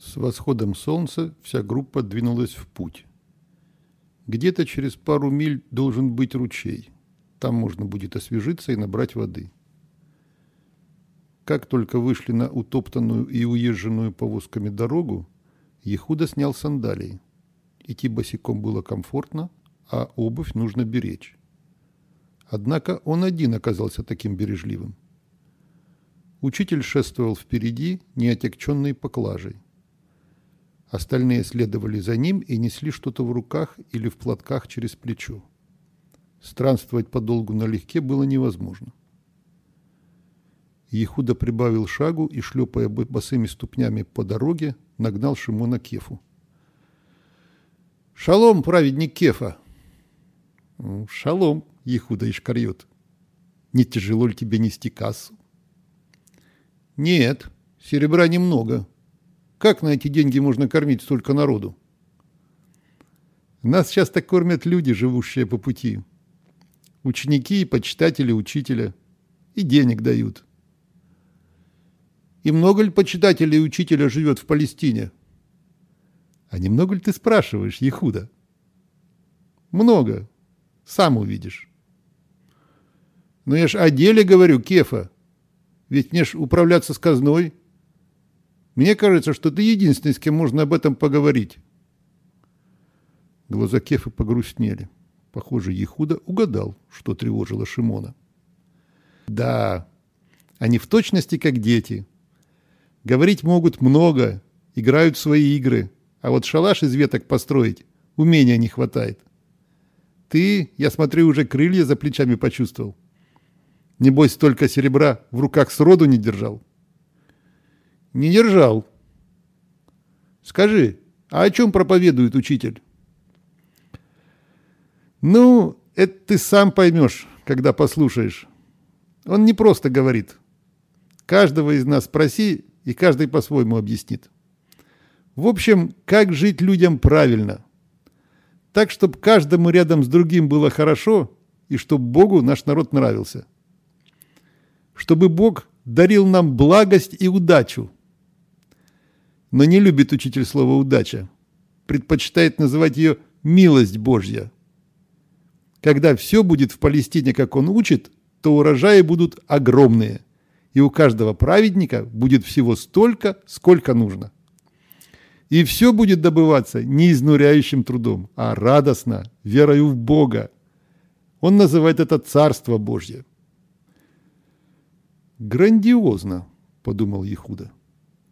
С восходом солнца вся группа двинулась в путь. Где-то через пару миль должен быть ручей. Там можно будет освежиться и набрать воды. Как только вышли на утоптанную и уезженную повозками дорогу, Ехуда снял сандалии. Идти босиком было комфортно, а обувь нужно беречь. Однако он один оказался таким бережливым. Учитель шествовал впереди, неотекченной поклажей. Остальные следовали за ним и несли что-то в руках или в платках через плечо. Странствовать подолгу налегке было невозможно. Ехуда прибавил шагу и, шлепая босыми ступнями по дороге, нагнал Шимона Кефу. «Шалом, праведник Кефа!» «Шалом, Ехуда Ишкарьот! Не тяжело ли тебе нести кассу?» «Нет, серебра немного. Как на эти деньги можно кормить столько народу?» «Нас часто кормят люди, живущие по пути. Ученики почитатели учителя. И денег дают». И много ли почитателей и учителя живет в Палестине? А немного ли ты спрашиваешь, Ехуда? Много. Сам увидишь. Но я ж о деле говорю, Кефа. Ведь мне ж управляться с казной. Мне кажется, что ты единственный, с кем можно об этом поговорить. Глаза Кефа погрустнели. Похоже, Ехуда угадал, что тревожило Шимона. Да, они в точности как дети. Говорить могут много, играют в свои игры, а вот шалаш из веток построить умения не хватает. Ты, я смотрю, уже крылья за плечами почувствовал. Небось, столько серебра в руках сроду не держал. Не держал. Скажи, а о чем проповедует учитель? Ну, это ты сам поймешь, когда послушаешь. Он не просто говорит. Каждого из нас спроси, и каждый по-своему объяснит. В общем, как жить людям правильно. Так, чтобы каждому рядом с другим было хорошо, и чтобы Богу наш народ нравился. Чтобы Бог дарил нам благость и удачу. Но не любит учитель слово «удача». Предпочитает называть ее «милость Божья». Когда все будет в Палестине, как он учит, то урожаи будут огромные – и у каждого праведника будет всего столько, сколько нужно. И все будет добываться не изнуряющим трудом, а радостно, верою в Бога. Он называет это Царство Божье. «Грандиозно», – подумал Ехуда.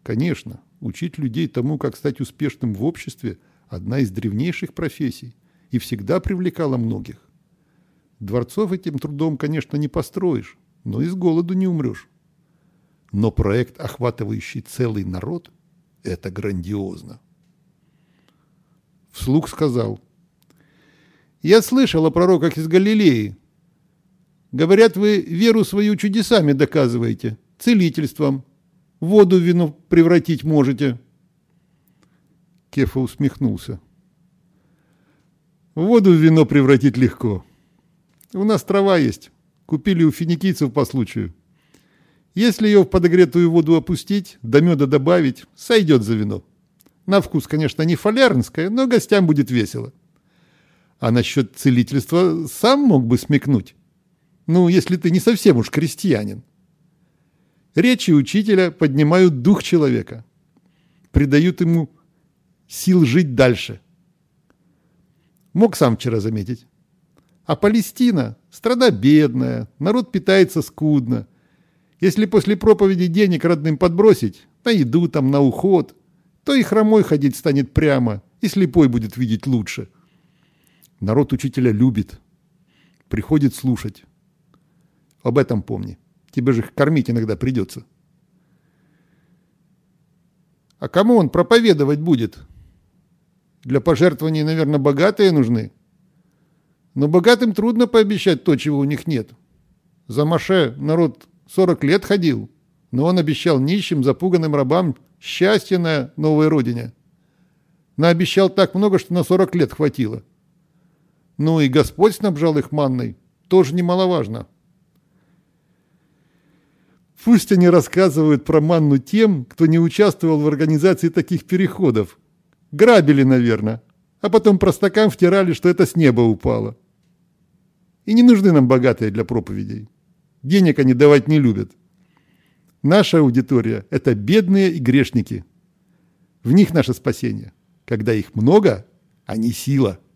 «Конечно, учить людей тому, как стать успешным в обществе – одна из древнейших профессий и всегда привлекала многих. Дворцов этим трудом, конечно, не построишь, но и с голоду не умрешь. Но проект, охватывающий целый народ, это грандиозно. Вслух сказал. Я слышал о пророках из Галилеи. Говорят, вы веру свою чудесами доказываете, целительством. Воду в вино превратить можете. Кефа усмехнулся. Воду в вино превратить легко. У нас трава есть. Купили у финикийцев по случаю. Если ее в подогретую воду опустить, до меда добавить, сойдет за вино. На вкус, конечно, не фалернское, но гостям будет весело. А насчет целительства сам мог бы смекнуть. Ну, если ты не совсем уж крестьянин. Речи учителя поднимают дух человека, придают ему сил жить дальше. Мог сам вчера заметить. А Палестина – страна бедная, народ питается скудно – если после проповеди денег родным подбросить, на еду там, на уход, то и хромой ходить станет прямо, и слепой будет видеть лучше. Народ учителя любит, приходит слушать. Об этом помни. Тебе же их кормить иногда придется. А кому он проповедовать будет? Для пожертвований, наверное, богатые нужны. Но богатым трудно пообещать то, чего у них нет. За Маше народ Сорок лет ходил, но он обещал нищим, запуганным рабам счастье на новой родине. Наобещал так много, что на сорок лет хватило. Ну и Господь снабжал их манной, тоже немаловажно. Пусть они рассказывают про манну тем, кто не участвовал в организации таких переходов. Грабили, наверное, а потом простакам втирали, что это с неба упало. И не нужны нам богатые для проповедей. Денег они давать не любят. Наша аудитория – это бедные и грешники. В них наше спасение. Когда их много, они сила –